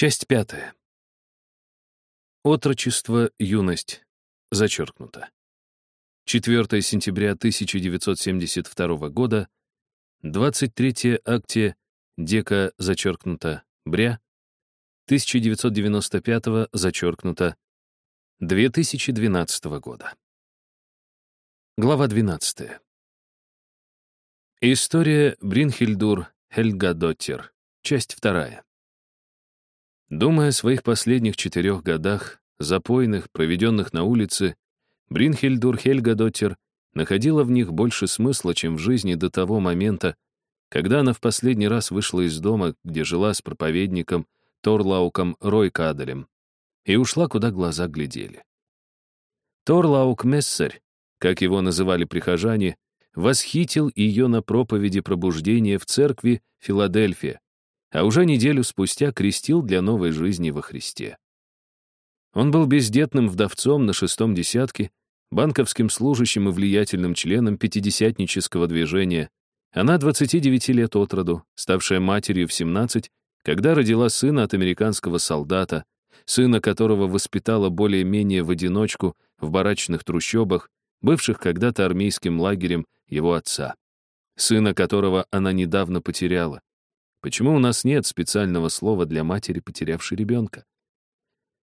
Часть пятая. Отрочество, юность. Зачеркнуто. 4 сентября 1972 года, 23 акте дека зачеркнуто бря, 1995 зачеркнуто 2012 года. Глава 12. История Бринхильдур Хельгадоттер. Часть вторая. Думая о своих последних четырех годах, запойных, проведенных на улице, Бринхельдур Хельгадоттер находила в них больше смысла, чем в жизни до того момента, когда она в последний раз вышла из дома, где жила с проповедником Торлауком Ройкаделем, и ушла, куда глаза глядели. Торлаук Мессерь, как его называли прихожане, восхитил ее на проповеди пробуждения в церкви Филадельфия, а уже неделю спустя крестил для новой жизни во Христе. Он был бездетным вдовцом на шестом десятке, банковским служащим и влиятельным членом пятидесятнического движения. Она 29 лет от роду, ставшая матерью в 17, когда родила сына от американского солдата, сына которого воспитала более-менее в одиночку в барачных трущобах, бывших когда-то армейским лагерем его отца. Сына которого она недавно потеряла. Почему у нас нет специального слова для матери, потерявшей ребенка?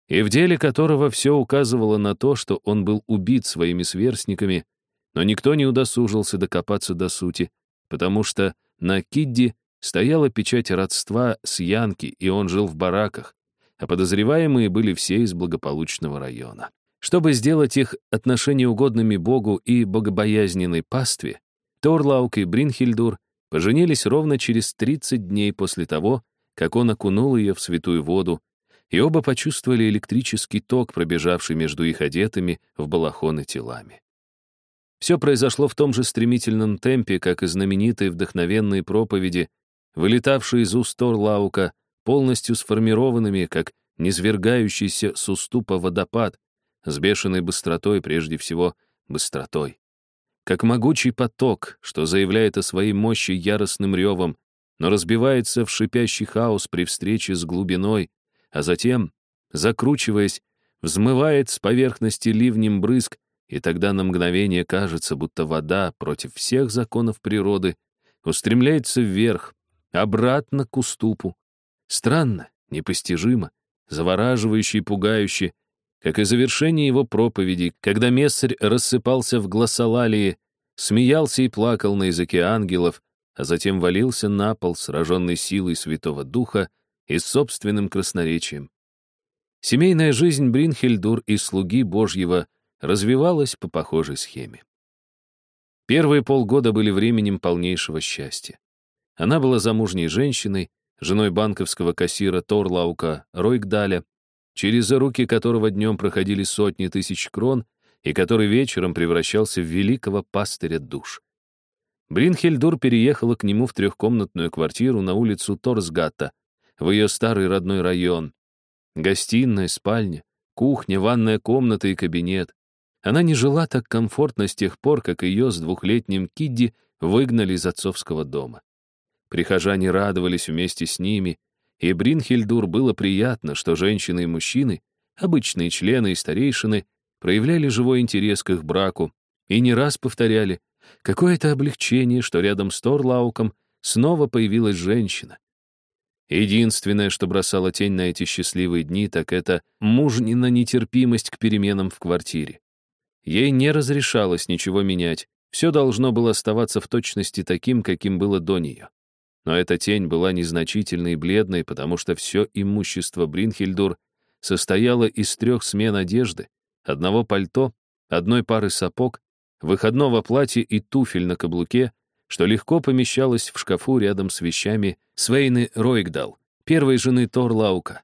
И в деле которого все указывало на то, что он был убит своими сверстниками, но никто не удосужился докопаться до сути, потому что на Кидди стояла печать родства с Янки, и он жил в бараках, а подозреваемые были все из благополучного района. Чтобы сделать их отношения угодными Богу и богобоязненной пастве, Торлаук и Бринхильдур поженились ровно через 30 дней после того, как он окунул ее в святую воду, и оба почувствовали электрический ток, пробежавший между их одетыми в балахоны телами. Все произошло в том же стремительном темпе, как и знаменитые вдохновенные проповеди, вылетавшие из уст Торлаука, полностью сформированными, как низвергающийся с уступа водопад, с бешеной быстротой, прежде всего, быстротой как могучий поток, что заявляет о своей мощи яростным ревом, но разбивается в шипящий хаос при встрече с глубиной, а затем, закручиваясь, взмывает с поверхности ливнем брызг, и тогда на мгновение кажется, будто вода против всех законов природы устремляется вверх, обратно к уступу. Странно, непостижимо, завораживающе и пугающе, как и завершение его проповеди, когда мессарь рассыпался в гласолалии, смеялся и плакал на языке ангелов, а затем валился на пол, сраженный силой Святого Духа и собственным красноречием. Семейная жизнь Бринхельдур и слуги Божьего развивалась по похожей схеме. Первые полгода были временем полнейшего счастья. Она была замужней женщиной, женой банковского кассира Торлаука Ройгдаля, через руки которого днем проходили сотни тысяч крон и который вечером превращался в великого пастыря душ. Бринхельдур переехала к нему в трехкомнатную квартиру на улицу Торсгатта, в ее старый родной район. Гостиная, спальня, кухня, ванная комната и кабинет. Она не жила так комфортно с тех пор, как ее с двухлетним Кидди выгнали из отцовского дома. Прихожане радовались вместе с ними, и Бринхельдур было приятно, что женщины и мужчины, обычные члены и старейшины, проявляли живой интерес к их браку и не раз повторяли, какое это облегчение, что рядом с Торлауком снова появилась женщина. Единственное, что бросало тень на эти счастливые дни, так это мужнина нетерпимость к переменам в квартире. Ей не разрешалось ничего менять, все должно было оставаться в точности таким, каким было до нее. Но эта тень была незначительной и бледной, потому что все имущество Бринхельдур состояло из трех смен одежды, одного пальто, одной пары сапог, выходного платья и туфель на каблуке, что легко помещалось в шкафу рядом с вещами Свейны Ройгдал, первой жены Торлаука.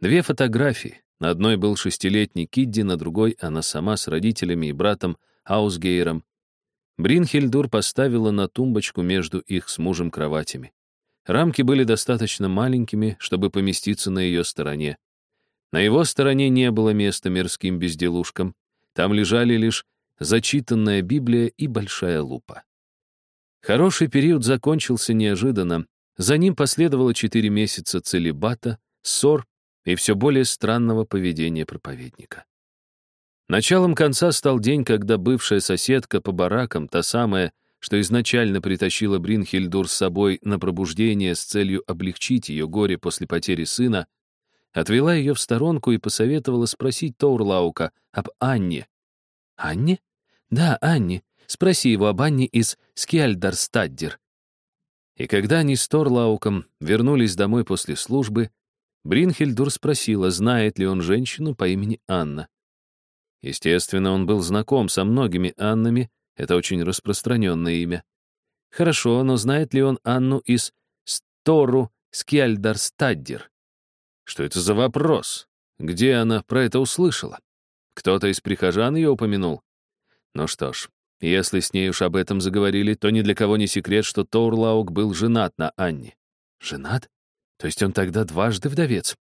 Две фотографии. На одной был шестилетний Кидди, на другой — она сама с родителями и братом Аусгейром, Бринхельдур поставила на тумбочку между их с мужем кроватями. Рамки были достаточно маленькими, чтобы поместиться на ее стороне. На его стороне не было места мирским безделушкам. Там лежали лишь зачитанная Библия и большая лупа. Хороший период закончился неожиданно. За ним последовало четыре месяца целебата, ссор и все более странного поведения проповедника. Началом конца стал день, когда бывшая соседка по баракам, та самая, что изначально притащила Бринхельдур с собой на пробуждение с целью облегчить ее горе после потери сына, отвела ее в сторонку и посоветовала спросить Таурлаука об Анне. «Анне? Да, Анне. Спроси его об Анне из Скиальдарстаддер». И когда они с Торлауком вернулись домой после службы, Бринхельдур спросила, знает ли он женщину по имени Анна. Естественно, он был знаком со многими Аннами, это очень распространенное имя. Хорошо, но знает ли он Анну из Стору Скьяльдарстаддер? Что это за вопрос? Где она про это услышала? Кто-то из прихожан ее упомянул? Ну что ж, если с ней уж об этом заговорили, то ни для кого не секрет, что Тоурлаук был женат на Анне. Женат? То есть он тогда дважды вдовец?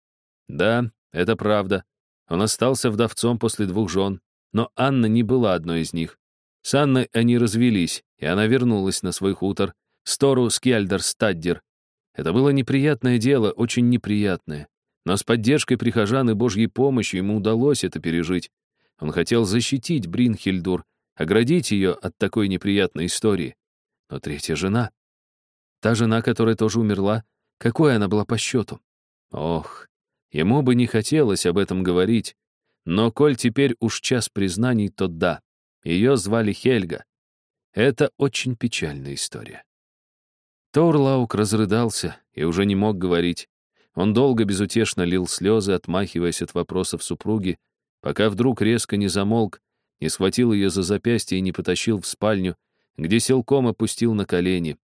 Да, это правда. Он остался вдовцом после двух жен, но Анна не была одной из них. С Анной они развелись, и она вернулась на свой хутор, Стору Скьяльдер-Стаддер. Это было неприятное дело, очень неприятное. Но с поддержкой прихожан и Божьей помощью ему удалось это пережить. Он хотел защитить Бринхельдур, оградить ее от такой неприятной истории. Но третья жена, та жена, которая тоже умерла, какой она была по счету? Ох, ему бы не хотелось об этом говорить, но коль теперь уж час признаний, то да, ее звали Хельга. Это очень печальная история. Торлаук разрыдался и уже не мог говорить. Он долго безутешно лил слезы, отмахиваясь от вопросов супруги, пока вдруг резко не замолк, не схватил ее за запястье и не потащил в спальню, где силком опустил на колени.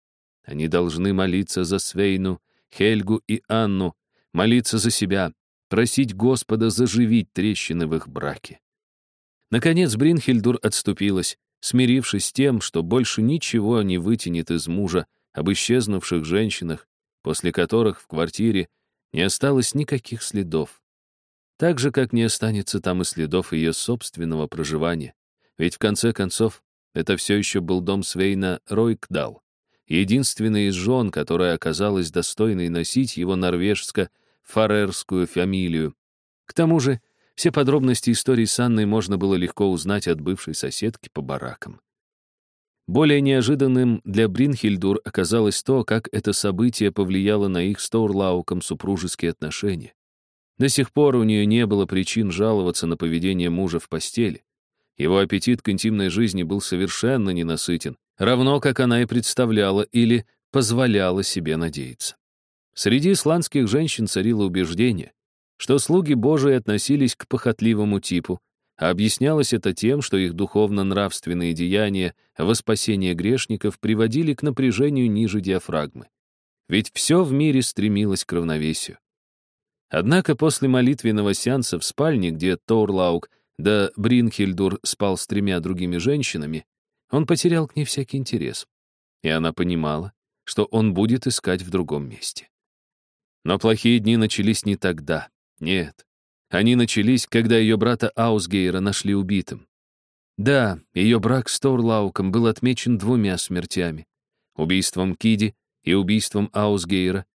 Они должны молиться за Свейну, Хельгу и Анну, молиться за себя, просить Господа заживить трещины в их браке. Наконец Бринхельдур отступилась, смирившись с тем, что больше ничего не вытянет из мужа об исчезнувших женщинах, после которых в квартире не осталось никаких следов. Так же, как не останется там и следов ее собственного проживания. Ведь в конце концов, это все еще был дом Свейна Ройкдал, единственный из жен, которая оказалась достойной носить его норвежско-фарерскую фамилию. К тому же, все подробности истории с Анной можно было легко узнать от бывшей соседки по баракам. Более неожиданным для Бринхельдур оказалось то, как это событие повлияло на их с Тоурлауком супружеские отношения. До сих пор у нее не было причин жаловаться на поведение мужа в постели. Его аппетит к интимной жизни был совершенно ненасытен, равно как она и представляла или позволяла себе надеяться. Среди исландских женщин царило убеждение, что слуги Божии относились к похотливому типу, а объяснялось это тем, что их духовно-нравственные деяния во спасение грешников приводили к напряжению ниже диафрагмы. Ведь все в мире стремилось к равновесию. Однако после молитвенного сеанса в спальне, где Торлаук да Бринхельдур спал с тремя другими женщинами, он потерял к ней всякий интерес. И она понимала, что он будет искать в другом месте. Но плохие дни начались не тогда. Нет, они начались, когда ее брата Аусгейра нашли убитым. Да, ее брак с Торлауком был отмечен двумя смертями. Убийством Киди и убийством Аусгейра.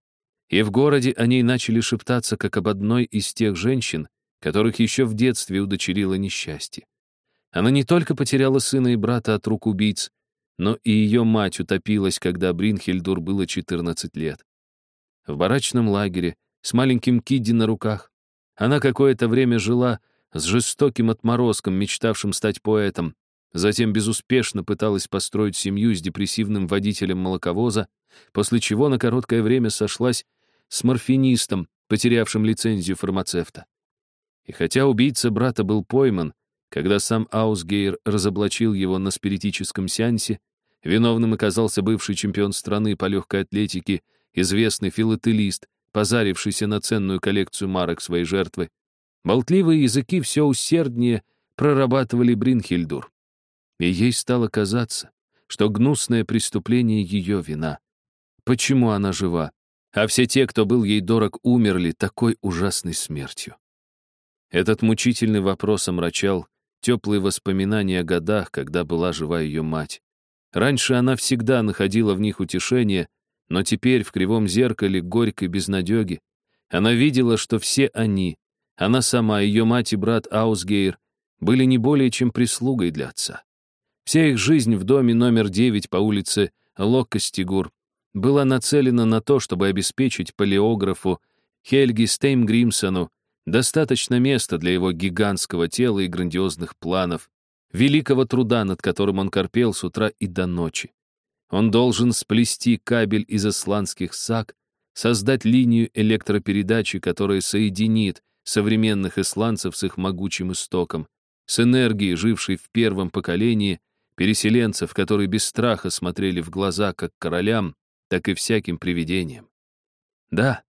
И в городе о ней начали шептаться, как об одной из тех женщин, которых еще в детстве удочерило несчастье. Она не только потеряла сына и брата от рук убийц, но и ее мать утопилась, когда Бринхельдур было 14 лет. В барачном лагере, с маленьким Кидди на руках, она какое-то время жила с жестоким отморозком, мечтавшим стать поэтом, затем безуспешно пыталась построить семью с депрессивным водителем молоковоза, после чего на короткое время сошлась с морфинистом, потерявшим лицензию фармацевта. И хотя убийца брата был пойман, когда сам Аусгейр разоблачил его на спиритическом сеансе, виновным оказался бывший чемпион страны по легкой атлетике, известный филателист, позарившийся на ценную коллекцию марок своей жертвы, болтливые языки все усерднее прорабатывали Бринхельдур. И ей стало казаться, что гнусное преступление — ее вина. Почему она жива? А все те, кто был ей дорог, умерли такой ужасной смертью. Этот мучительный вопрос омрачал теплые воспоминания о годах, когда была жива ее мать. Раньше она всегда находила в них утешение, но теперь в кривом зеркале горькой безнадеги она видела, что все они, Она сама, ее мать и брат Аусгейр были не более чем прислугой для отца. Вся их жизнь в доме номер 9 по улице Локкостигур была нацелена на то, чтобы обеспечить палеографу Хельги Стеймгримсону достаточно места для его гигантского тела и грандиозных планов, великого труда, над которым он корпел с утра и до ночи. Он должен сплести кабель из исландских саг, создать линию электропередачи, которая соединит современных исландцев с их могучим истоком, с энергией, жившей в первом поколении, переселенцев, которые без страха смотрели в глаза как королям, так и всяким привидениям. Да,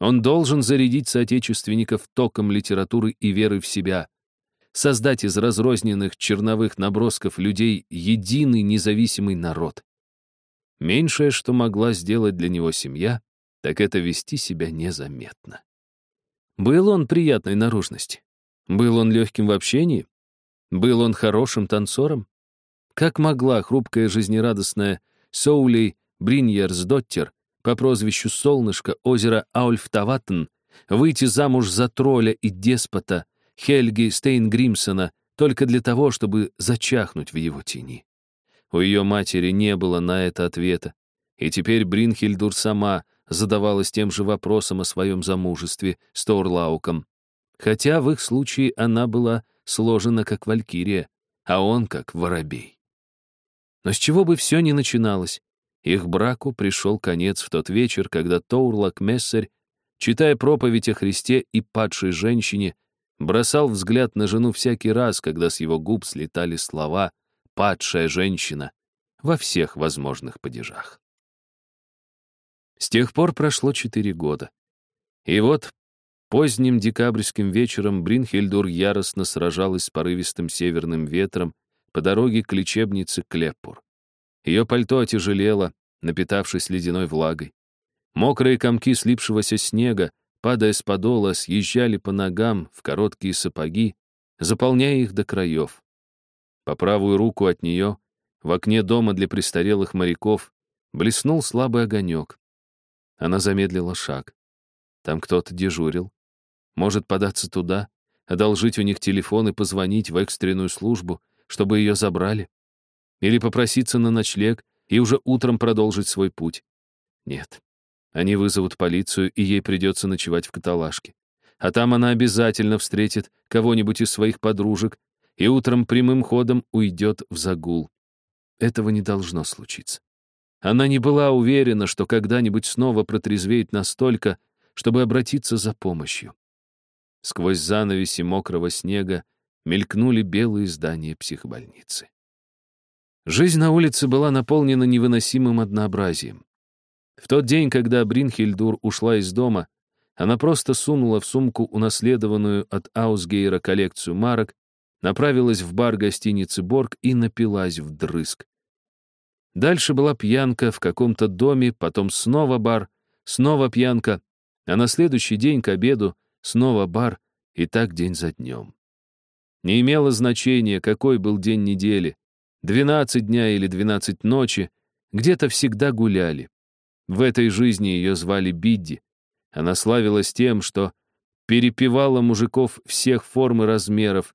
он должен зарядить соотечественников током литературы и веры в себя, создать из разрозненных черновых набросков людей единый независимый народ. Меньшее, что могла сделать для него семья, так это вести себя незаметно. Был он приятной наружности? Был он легким в общении? Был он хорошим танцором? Как могла хрупкая жизнерадостная Соулей Бриньерсдоттер по прозвищу Солнышко озера Аульфтаватн выйти замуж за тролля и деспота Хельги Стейнгримсона только для того, чтобы зачахнуть в его тени? У ее матери не было на это ответа, и теперь Бринхельдур сама задавалась тем же вопросом о своем замужестве с Торлауком, хотя в их случае она была сложена как валькирия, а он как воробей. Но с чего бы все ни начиналось, их браку пришел конец в тот вечер, когда Тоурлак Мессерь, читая проповедь о Христе и падшей женщине, бросал взгляд на жену всякий раз, когда с его губ слетали слова «падшая женщина» во всех возможных падежах. С тех пор прошло четыре года. И вот поздним декабрьским вечером Бринхельдур яростно сражалась с порывистым северным ветром по дороге к лечебнице Клеппур. Ее пальто отяжелело, напитавшись ледяной влагой. Мокрые комки слипшегося снега, падая с подола, съезжали по ногам в короткие сапоги, заполняя их до краев. По правую руку от нее, в окне дома для престарелых моряков, блеснул слабый огонек. Она замедлила шаг. Там кто-то дежурил. Может податься туда, одолжить у них телефон и позвонить в экстренную службу, чтобы ее забрали. Или попроситься на ночлег и уже утром продолжить свой путь. Нет. Они вызовут полицию, и ей придется ночевать в каталажке. А там она обязательно встретит кого-нибудь из своих подружек и утром прямым ходом уйдет в загул. Этого не должно случиться. Она не была уверена, что когда-нибудь снова протрезвеет настолько, чтобы обратиться за помощью. Сквозь занавеси мокрого снега мелькнули белые здания психбольницы. Жизнь на улице была наполнена невыносимым однообразием. В тот день, когда Бринхельдур ушла из дома, она просто сунула в сумку унаследованную от Аусгейра коллекцию марок, направилась в бар гостиницы «Борг» и напилась вдрызг. Дальше была пьянка в каком-то доме, потом снова бар, снова пьянка, а на следующий день к обеду снова бар, и так день за днем. Не имело значения, какой был день недели, 12 дня или 12 ночи, где-то всегда гуляли. В этой жизни ее звали Бидди. Она славилась тем, что перепевала мужиков всех форм и размеров,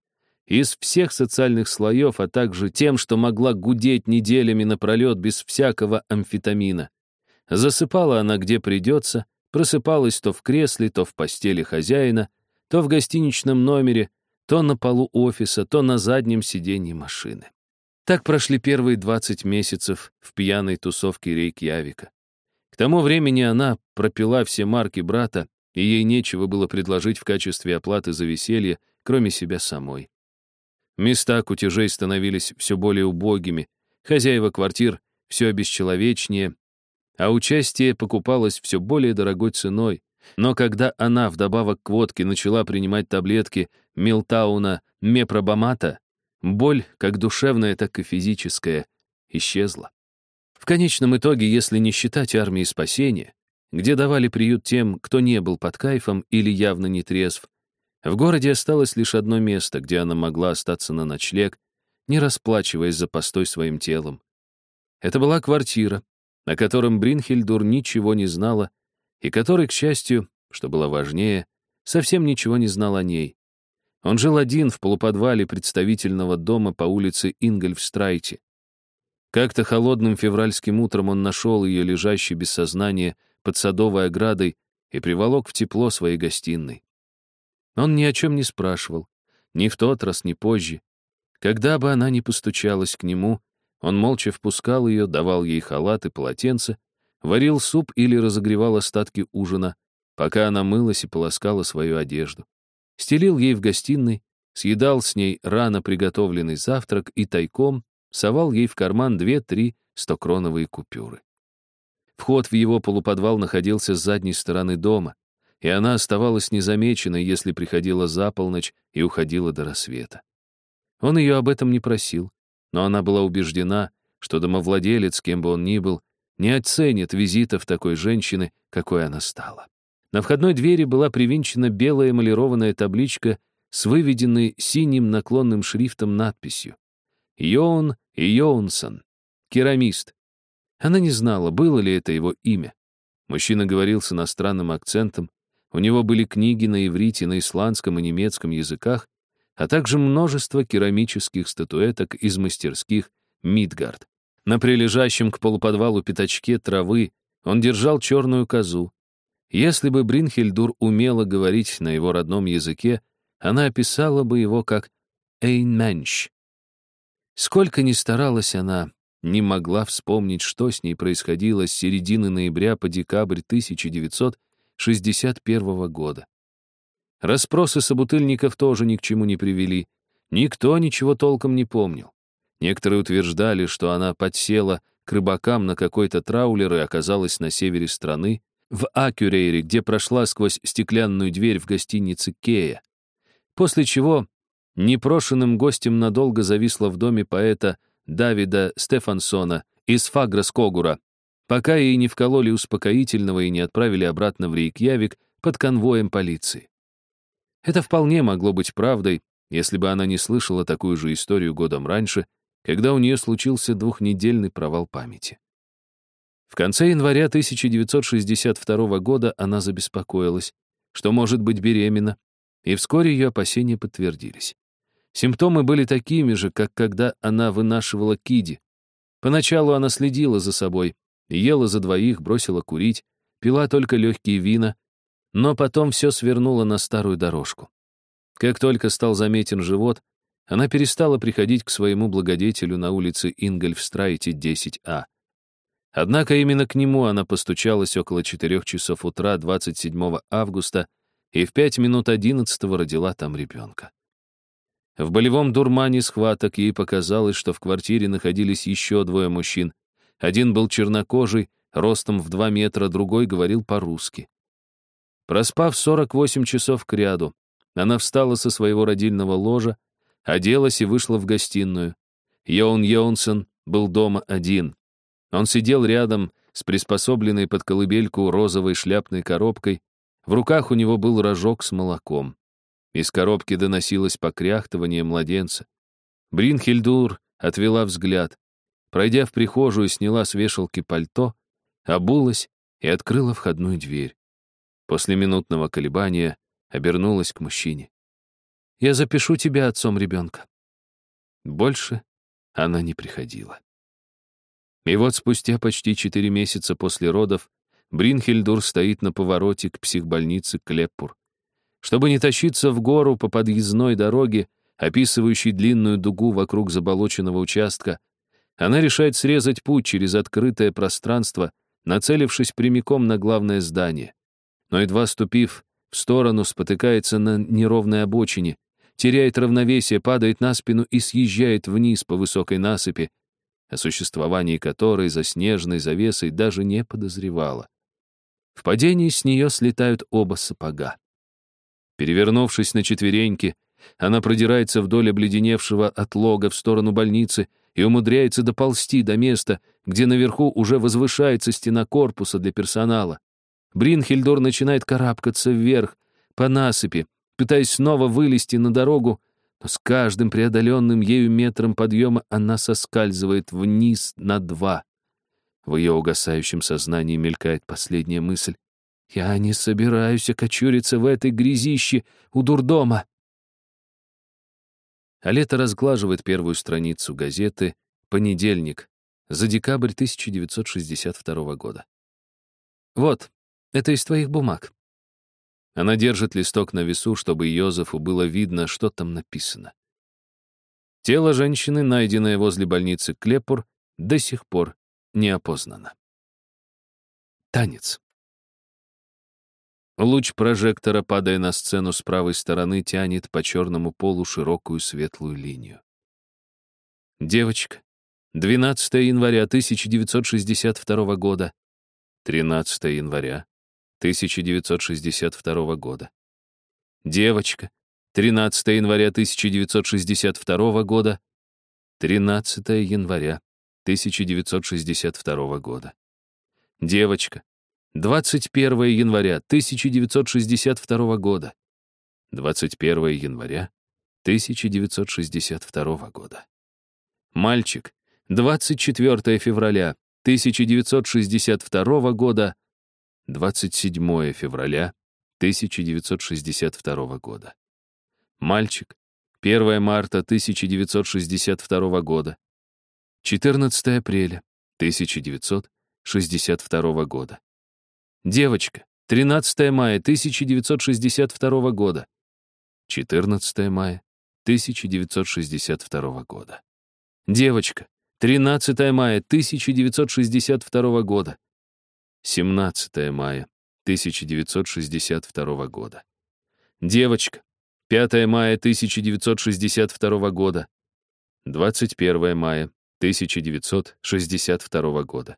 из всех социальных слоев, а также тем, что могла гудеть неделями напролет без всякого амфетамина. Засыпала она где придется, просыпалась то в кресле, то в постели хозяина, то в гостиничном номере, то на полу офиса, то на заднем сиденье машины. Так прошли первые 20 месяцев в пьяной тусовке Рейкьявика. К тому времени она пропила все марки брата, и ей нечего было предложить в качестве оплаты за веселье, кроме себя самой. Места кутежей становились все более убогими, хозяева квартир все обесчеловечнее, а участие покупалось все более дорогой ценой. Но когда она вдобавок к водке начала принимать таблетки Милтауна Мепробамата, боль, как душевная, так и физическая, исчезла. В конечном итоге, если не считать армии спасения, где давали приют тем, кто не был под кайфом или явно не трезв, в городе осталось лишь одно место, где она могла остаться на ночлег, не расплачиваясь за постой своим телом. Это была квартира, о котором Бринхельдур ничего не знала, и которой, к счастью, что было важнее, совсем ничего не знал о ней. Он жил один в полуподвале представительного дома по улице Ингольфстрайте. Как-то холодным февральским утром он нашел ее лежащей без сознания под садовой оградой и приволок в тепло своей гостиной. Он ни о чем не спрашивал, ни в тот раз, ни позже. Когда бы она ни постучалась к нему, он молча впускал ее, давал ей халат и полотенце, варил суп или разогревал остатки ужина, пока она мылась и полоскала свою одежду. Стелил ей в гостиной, съедал с ней рано приготовленный завтрак и тайком совал ей в карман две-три стокроновые купюры. Вход в его полуподвал находился с задней стороны дома, и она оставалась незамеченной, если приходила за полночь и уходила до рассвета. Он ее об этом не просил, но она была убеждена, что домовладелец, кем бы он ни был, не оценит визитов такой женщины, какой она стала. На входной двери была привинчена белая эмалированная табличка с выведенной синим наклонным шрифтом надписью «Йоун Йоунсон, керамист». Она не знала, было ли это его имя. Мужчина говорил с иностранным акцентом, у него были книги на иврите, на исландском и немецком языках, а также множество керамических статуэток из мастерских Мидгард. На прилежащем к полуподвалу пятачке травы он держал черную козу. Если бы Бринхельдур умела говорить на его родном языке, она описала бы его как «эйнменш». Сколько ни старалась она, не могла вспомнить, что с ней происходило с середины ноября по декабрь 1961 года. Распросы собутыльников тоже ни к чему не привели. Никто ничего толком не помнил. Некоторые утверждали, что она подсела к рыбакам на какой-то траулер и оказалась на севере страны, в Акюрейре, где прошла сквозь стеклянную дверь в гостинице Кея. После чего непрошенным гостем надолго зависла в доме поэта Давида Стефансона из Фаграс-Когура, пока ей не вкололи успокоительного и не отправили обратно в Рейкьявик под конвоем полиции. Это вполне могло быть правдой, если бы она не слышала такую же историю годом раньше, когда у нее случился двухнедельный провал памяти. В конце января 1962 года она забеспокоилась, что может быть беременна, и вскоре ее опасения подтвердились. Симптомы были такими же, как когда она вынашивала Киди. Поначалу она следила за собой, ела за двоих, бросила курить, пила только легкие вина, но потом все свернуло на старую дорожку. Как только стал заметен живот, она перестала приходить к своему благодетелю на улице Ингольфстрайте, 10А. Однако именно к нему она постучалась около 4 часов утра 27 августа и в 5 минут 11 родила там ребенка. В болевом дурмане схваток ей показалось, что в квартире находились еще двое мужчин. Один был чернокожий, ростом в 2 метра, другой говорил по-русски. Проспав 48 часов к ряду, она встала со своего родильного ложа, оделась и вышла в гостиную. Йоун Йоунсон был дома один. Он сидел рядом с приспособленной под колыбельку розовой шляпной коробкой. В руках у него был рожок с молоком. Из коробки доносилось покряхтывание младенца. Бринхельдур отвела взгляд. Пройдя в прихожую, сняла с вешалки пальто, обулась и открыла входную дверь. После минутного колебания обернулась к мужчине. «Я запишу тебя отцом ребенка». Больше она не приходила. И вот спустя почти четыре месяца после родов Бринхельдур стоит на повороте к психбольнице Клеппур. Чтобы не тащиться в гору по подъездной дороге, описывающей длинную дугу вокруг заболоченного участка, она решает срезать путь через открытое пространство, нацелившись прямиком на главное здание но едва ступив в сторону, спотыкается на неровной обочине, теряет равновесие, падает на спину и съезжает вниз по высокой насыпи, о существовании которой за снежной завесой даже не подозревала. В падении с нее слетают оба сапога. Перевернувшись на четвереньки, она продирается вдоль обледеневшего отлога в сторону больницы и умудряется доползти до места, где наверху уже возвышается стена корпуса для персонала. Бринхельдор начинает карабкаться вверх, по насыпи, пытаясь снова вылезти на дорогу, но с каждым преодоленным ею метром подъема она соскальзывает вниз на два. В ее угасающем сознании мелькает последняя мысль. Я не собираюсь окочуриться в этой грязище у дурдома. А лето разглаживает первую страницу газеты «Понедельник» за декабрь 1962 года. Вот, это из твоих бумаг. Она держит листок на весу, чтобы Йозефу было видно, что там написано. Тело женщины, найденное возле больницы Клепур, до сих пор не опознано. Танец. Луч прожектора, падая на сцену с правой стороны, тянет по черному полу широкую светлую линию. Девочка. 12 января 1962 года. 13 января 1962 года. Девочка. 13 января 1962 года. 13 января 1962 года. Девочка. 21 января 1962 года. 21 января 1962 года. Мальчик. 24 февраля 1962 года. 27 февраля 1962 года. Мальчик. 1 марта 1962 года. 14 апреля 1962 года. Девочка. 13 мая 1962 года. 14 мая 1962 года. Девочка. 13 мая 1962 года. 17 мая 1962 года. Девочка. 5 мая 1962 года. 21 мая 1962 года.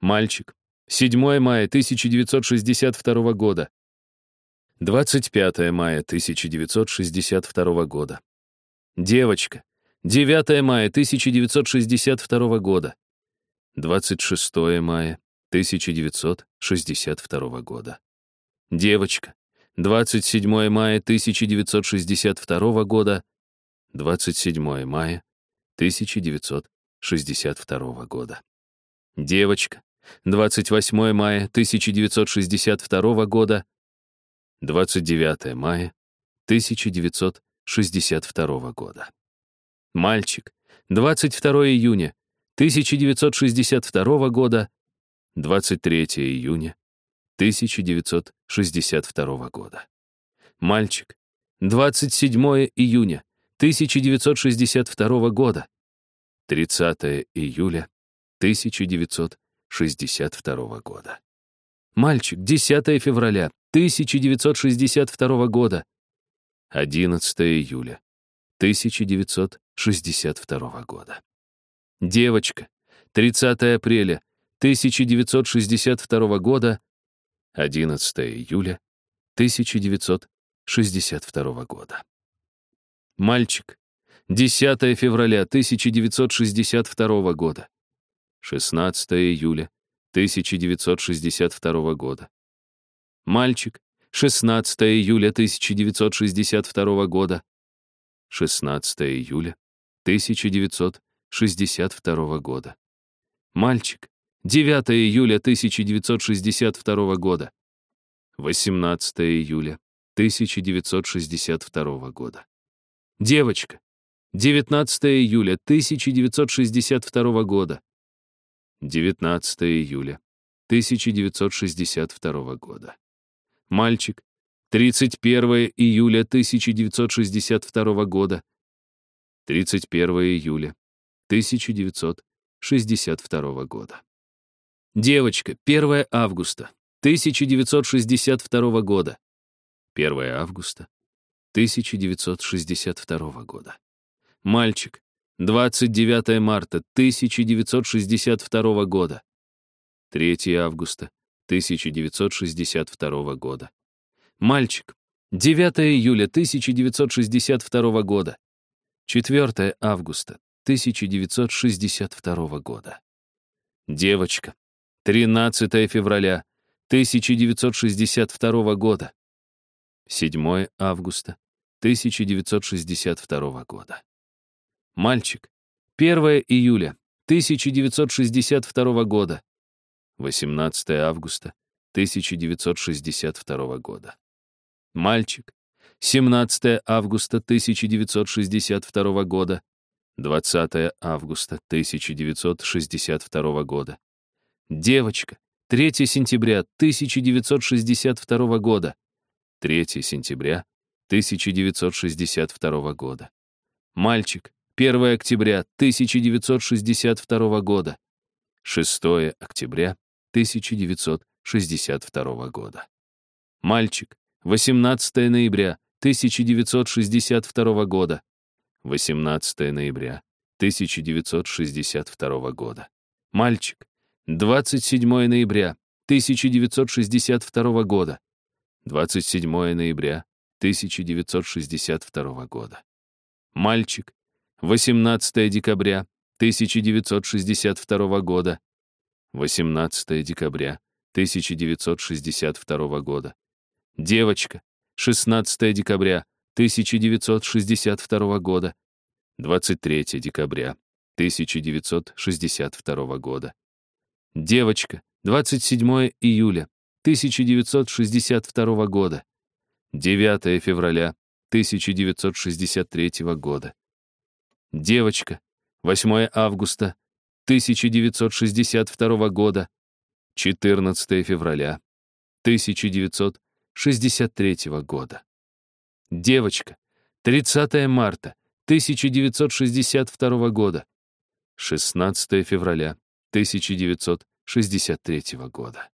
Мальчик. 7 мая 1962 года. 25 мая 1962 года. Девочка. 9 мая 1962 года. 26 мая 1962 года. Девочка. 27 мая 1962 года. 27 мая 1962 года. Девочка. 28 мая 1962 года, 29 мая 1962 года. Мальчик, 22 июня 1962 года, 23 июня 1962 года. Мальчик, 27 июня 1962 года, 30 июля 1962 1962 года. Мальчик, 10 февраля 1962 года. 11 июля 1962 года. Девочка, 30 апреля 1962 года. 11 июля 1962 года. Мальчик, 10 февраля 1962 года. 16 июля 1962 года. Мальчик, 16 июля 1962 года. 16 июля 1962 года. Мальчик, 9 июля 1962 года. 18 июля 1962 года. Девочка, 19 июля 1962 года. 19 июля 1962 года. Мальчик. 31 июля 1962 года. 31 июля 1962 года. Девочка. 1 августа 1962 года. 1 августа 1962 года. Мальчик. 29 марта 1962 года. 3 августа 1962 года. Мальчик. 9 июля 1962 года. 4 августа 1962 года. Девочка. 13 февраля 1962 года. 7 августа 1962 года. Мальчик. 1 июля 1962 года. 18 августа 1962 года. Мальчик. 17 августа 1962 года. 20 августа 1962 года. Девочка. 3 сентября 1962 года. 3 сентября 1962 года. Мальчик. 1 октября 1962 года. 6 октября 1962 года. Мальчик. 18 ноября 1962 года. 18 ноября 1962 года. Мальчик. 27 ноября 1962 года. 27 ноября 1962 года. Мальчик. 18 декабря 1962 года. 18 декабря 1962 года. Девочка. 16 декабря 1962 года. 23 декабря 1962 года. Девочка. 27 июля 1962 года. 9 февраля 1963 года. Девочка. 8 августа 1962 года. 14 февраля 1963 года. Девочка. 30 марта 1962 года. 16 февраля 1963 года.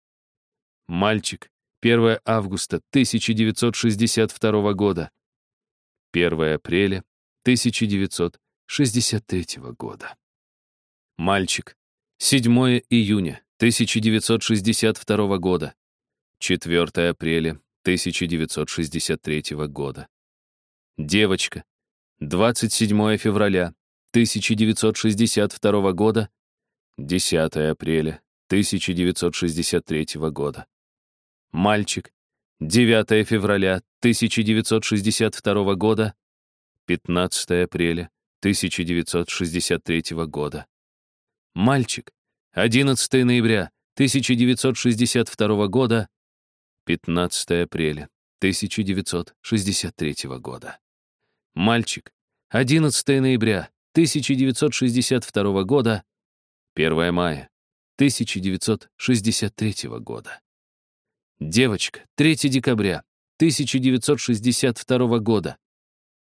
Мальчик. 1 августа 1962 года. 1 апреля 1963 года. Мальчик. 7 июня 1962 года. 4 апреля 1963 года. Девочка. 27 февраля 1962 года. 10 апреля 1963 года. Мальчик. 9 февраля 1962 года. 15 апреля 1963 года. Мальчик. 11 ноября 1962 года. 15 апреля 1963 года. Мальчик. 11 ноября 1962 года. 1 мая 1963 года. Девочка. 3 декабря 1962 года.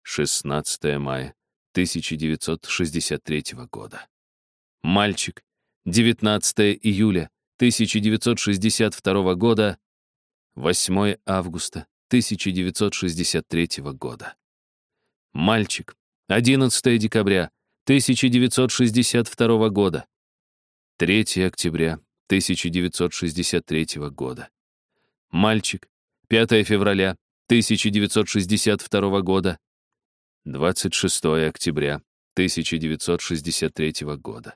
16 мая 1963 года. Мальчик. 19 июля 1962 года. 8 августа 1963 года. Мальчик. 11 декабря 1962 года. 3 октября 1963 года. Мальчик. 5 февраля 1962 года. 26 октября 1963 года.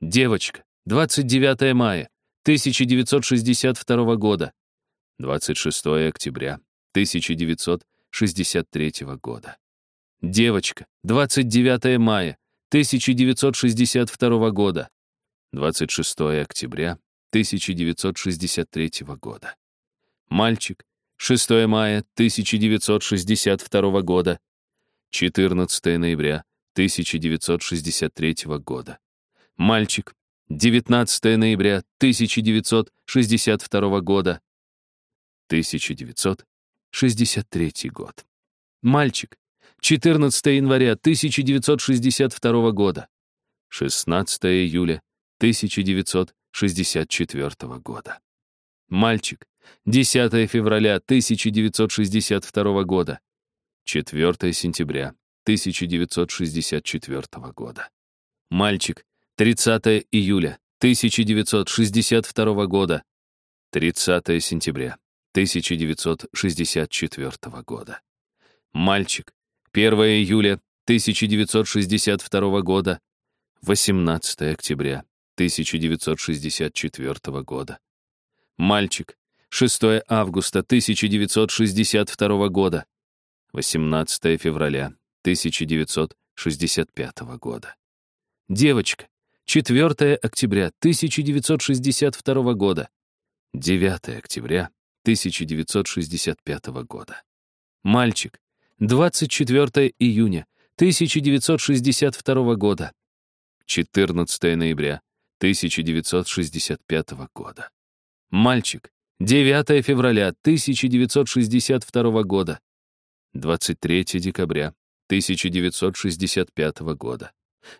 Девочка. 29 мая 1962 года. 26 октября 1963 года. Девочка. 29 мая 1962 года. 26 октября 1963 года. Мальчик. 6 мая 1962 года. 14 ноября 1963 года. Мальчик. 19 ноября 1962 года. 1963 год. Мальчик. 14 января 1962 года. 16 июля 1964 года. Мальчик. 10 февраля 1962 года. 4 сентября 1964 года. Мальчик. 30 июля 1962 года. 30 сентября 1964 года. Мальчик. 1 июля 1962 года. 18 октября 1964 года. Мальчик. 6 августа 1962 года. 18 февраля 1965 года. Девочка. 4 октября 1962 года. 9 октября 1965 года. Мальчик. 24 июня 1962 года. 14 ноября 1965 года. Мальчик. 9 февраля 1962 года. 23 декабря 1965 года.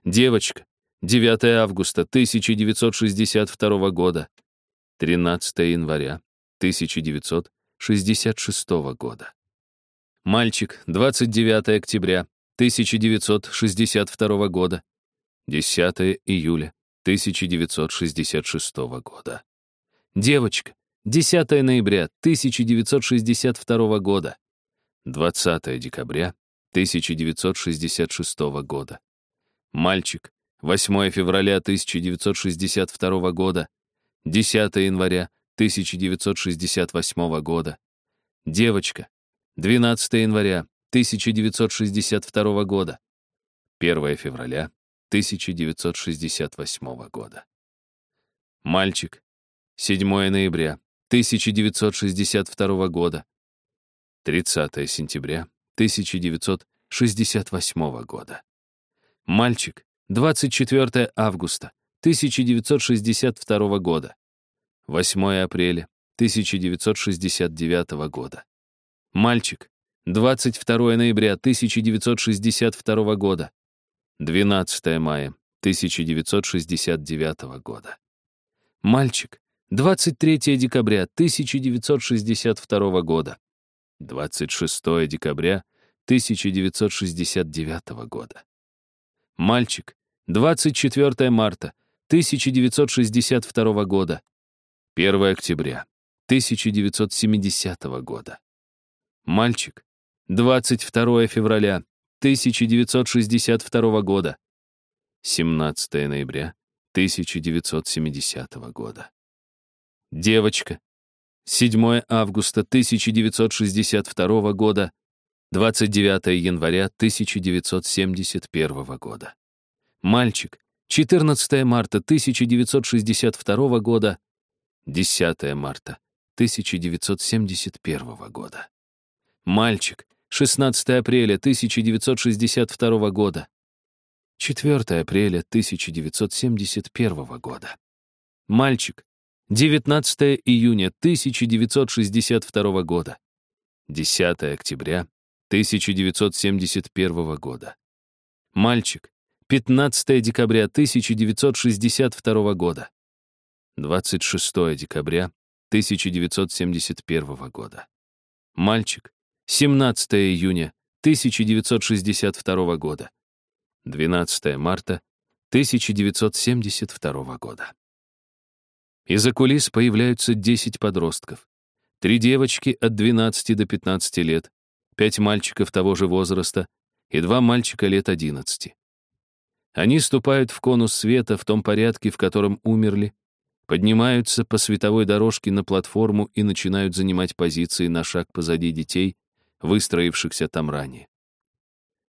Девочка. 9 августа 1962 года. 13 января 1966 года. Мальчик. 29 октября 1962 года. 10 июля 1966 года. Девочка. 10 ноября 1962 года. 20 декабря 1966 года. Мальчик. 8 февраля 1962 года. 10 января 1968 года. Девочка. 12 января 1962 года. 1 февраля 1968 года. Мальчик. 7 ноября 1962 года. 30 сентября 1968 года. Мальчик. 24 августа 1962 года. 8 апреля 1969 года. Мальчик. 22 ноября 1962 года. 12 мая 1969 года. Мальчик. 23 декабря 1962 года. 26 декабря 1969 года. Мальчик. 24 марта 1962 года. 1 октября 1970 года. Мальчик. 22 февраля 1962 года. 17 ноября 1970 года. Девочка. 7 августа 1962 года. 29 января 1971 года. Мальчик. 14 марта 1962 года. 10 марта 1971 года. Мальчик. 16 апреля 1962 года. 4 апреля 1971 года. Мальчик. 19 июня 1962 года. 10 октября 1971 года. Мальчик. 15 декабря 1962 года. 26 декабря 1971 года. Мальчик. 17 июня 1962 года. 12 марта 1972 года. Из-за кулис появляются 10 подростков. Три девочки от 12 до 15 лет, пять мальчиков того же возраста и два мальчика лет 11. Они ступают в конус света в том порядке, в котором умерли, поднимаются по световой дорожке на платформу и начинают занимать позиции на шаг позади детей, выстроившихся там ранее.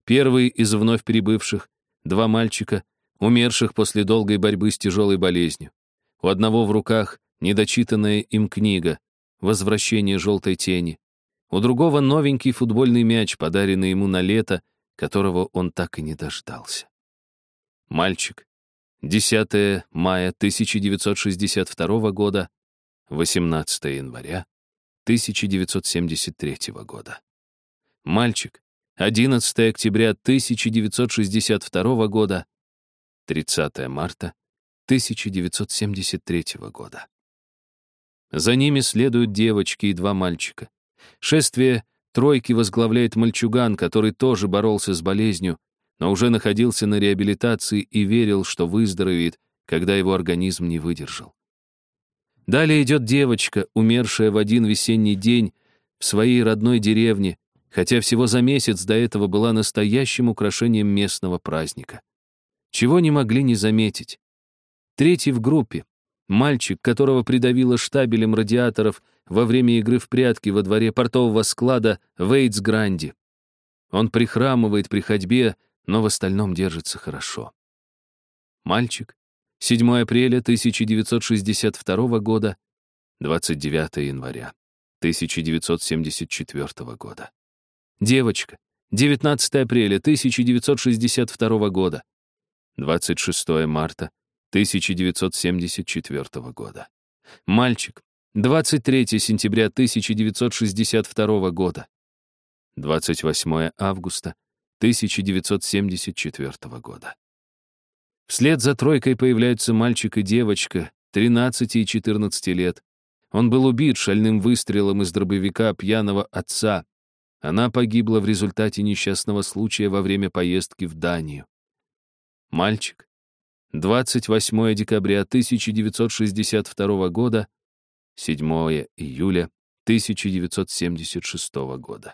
Первый из вновь прибывших, два мальчика, умерших после долгой борьбы с тяжелой болезнью. У одного в руках недочитанная им книга «Возвращение желтой тени». У другого новенький футбольный мяч, подаренный ему на лето, которого он так и не дождался. Мальчик. 10 мая 1962 года, 18 января 1973 года. Мальчик. 11 октября 1962 года, 30 марта 1973 года. За ними следуют девочки и два мальчика. Шествие тройки возглавляет мальчуган, который тоже боролся с болезнью, но уже находился на реабилитации и верил, что выздоровеет, когда его организм не выдержал. Далее идет девочка, умершая в один весенний день в своей родной деревне, хотя всего за месяц до этого была настоящим украшением местного праздника. Чего не могли не заметить. Третий в группе. Мальчик, которого придавило штабелем радиаторов во время игры в прятки во дворе портового склада в Эйтс-Гранди. Он прихрамывает при ходьбе, но в остальном держится хорошо. Мальчик. 7 апреля 1962 года. 29 января 1974 года. Девочка, 19 апреля 1962 года. 26 марта 1974 года. Мальчик, 23 сентября 1962 года. 28 августа 1974 года. Вслед за тройкой появляются мальчик и девочка, 13 и 14 лет. Он был убит шальным выстрелом из дробовика пьяного отца. Она погибла в результате несчастного случая во время поездки в Данию. Мальчик. 28 декабря 1962 года, 7 июля 1976 года.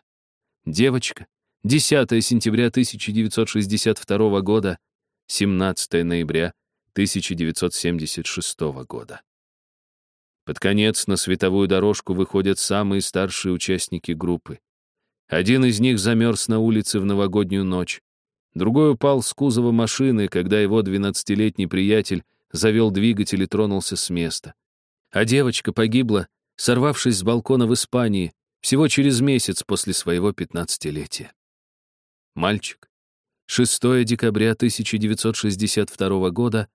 Девочка. 10 сентября 1962 года, 17 ноября 1976 года. Под конец на световую дорожку выходят самые старшие участники группы. Один из них замерз на улице в новогоднюю ночь. Другой упал с кузова машины, когда его 12-летний приятель завел двигатель и тронулся с места. А девочка погибла, сорвавшись с балкона в Испании, всего через месяц после своего 15-летия. Мальчик. 6 декабря 1962 года,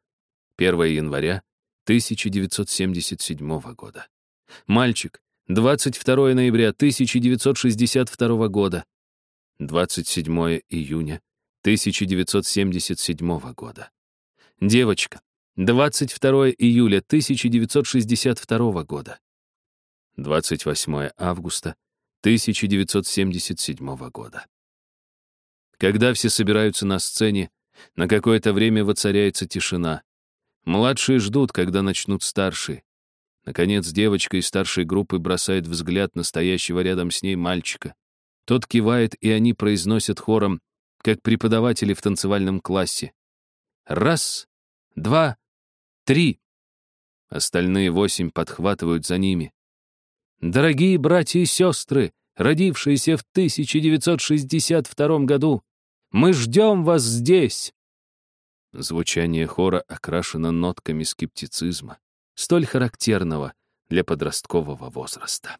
1 января 1977 года. Мальчик. 22 ноября 1962 года. 27 июня 1977 года. Девочка. 22 июля 1962 года. 28 августа 1977 года. Когда все собираются на сцене, на какое-то время воцаряется тишина. Младшие ждут, когда начнут старшие. Наконец, девочка из старшей группы бросает взгляд на стоящего рядом с ней мальчика. Тот кивает, и они произносят хором, как преподаватели в танцевальном классе. Раз, два, три. Остальные восемь подхватывают за ними. Дорогие братья и сестры, родившиеся в 1962 году, мы ждем вас здесь!» Звучание хора окрашено нотками скептицизма, столь характерного для подросткового возраста.